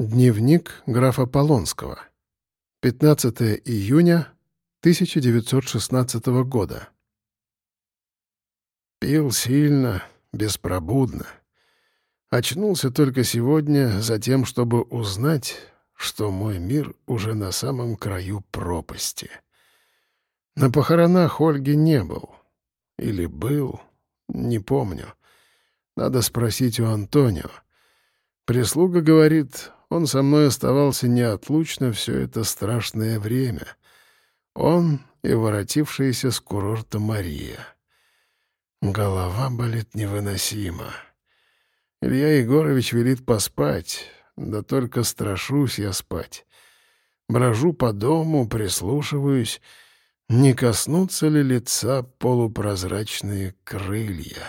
Дневник графа Полонского. 15 июня 1916 года. Пил сильно, беспробудно. Очнулся только сегодня за тем, чтобы узнать, что мой мир уже на самом краю пропасти. На похоронах Ольги не был. Или был, не помню. Надо спросить у Антонио. Прислуга говорит, он со мной оставался неотлучно все это страшное время. Он и воротившаяся с курорта Мария. Голова болит невыносимо. Илья Егорович велит поспать, да только страшусь я спать. Брожу по дому, прислушиваюсь, не коснутся ли лица полупрозрачные крылья.